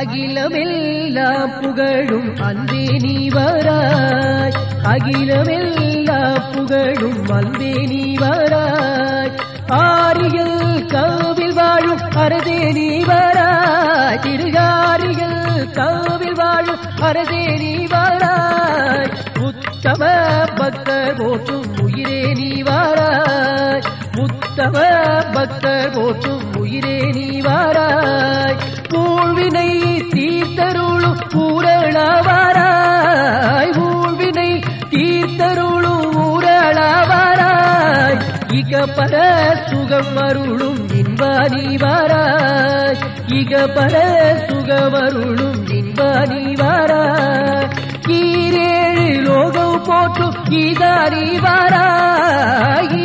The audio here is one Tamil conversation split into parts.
அகிலமெல்லா புகழும் அன்பே நீ வராய். அகிலமெல்லா புகழும் அன்பே நீ வராய். ஆரியல் காவில் வாழும் அரதே நீ வராய். திருகாரியல் காவில் வாழும் அரதே நீ வராய். உத்தம பக்தர் போற்றும் உயிரே நீ வராய். உத்தம பக்தர் போற்றும் இக பர சுகம் அருளும் இக பர சுகமருளும் இன்பானி வாராய். ஈரேழு லோகம் போற்றும் ஈதாரிவாராய்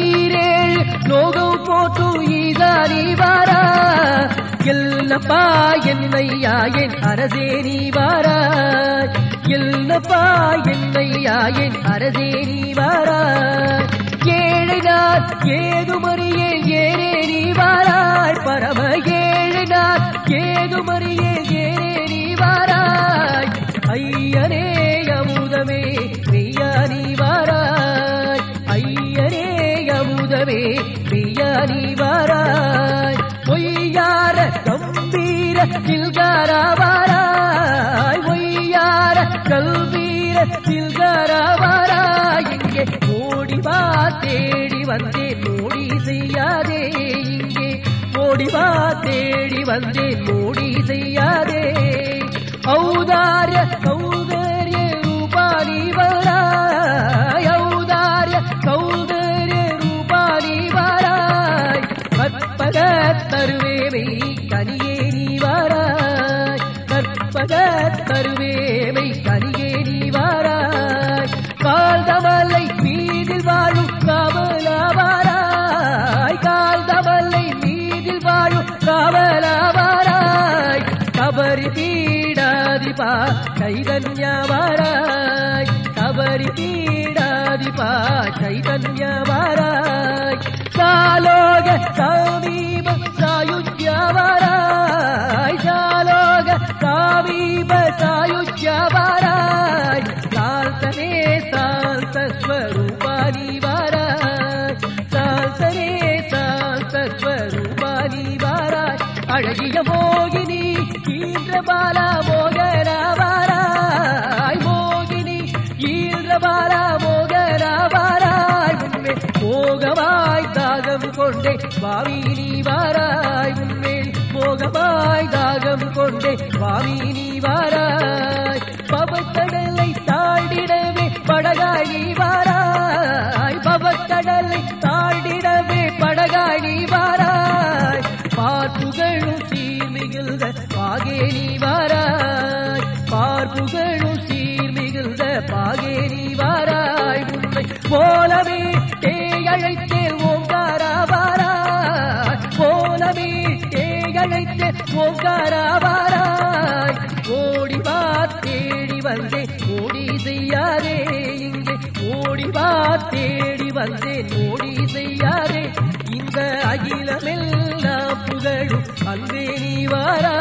ஈரேழு லோகம் போற்றும் இதாரிவாராய் எல்லப்பா என்னையா என் அரசேரிவாராய் எல்லப்பா என்னையா என் அரசேரிவாராய் நீ வாராய் ஏரே நீ வாராய் பரம ஏழை நாள் ஏதுமறியேன் ஏரே நீ வாராய். ஐயனே அமுதமே மெய்யா நீ வாராய். ஐயனே அமுதமே மெய்யா நீ வாராய். பொய்யார கம்பீர தில்காரா வாராய். பொய்யார கல்வீர தில்காரா வாராய். இங்கே ஓடி வா வந்தேன் மோடி செய்யாதே இங்கே. ஓடிவா தேடி வந்தேன் மோடி செய்யாதே. ஔதாரிய கௌ చైతన్యవారాయ్ కబరి పీడాదిపా చైతన్యవారాయ్ సాలోగ సమీప సాయుజ్యవారాయ్ సాలోగ సమీప సాయుజ్యవారాయ్ శాంతనే శాంత స్వరూపాని వారాయ్ శాంతనే శాంత స్వరూపాని వారాయ్ అడగియమో மோகமாய் தாகம் கொண்டே பாவினி வாராய் உன்மேல் மோகமாய் தாகம் கொண்டே பாவினி வாராய். பவக்கடலை தாண்டிடவே படகாய் நீ வாராய். பவக்கடலை தாண்டிடவே படகாய் நீ வாராய். பார்ப்புகழும் சீர்மிகுந்த பாகே நீ வாராய். தேடி வந்தேன் ஓடி செய்யாதே இந்த அகிலமெல்லாம் புகழும் அன்பே நீ வாரா.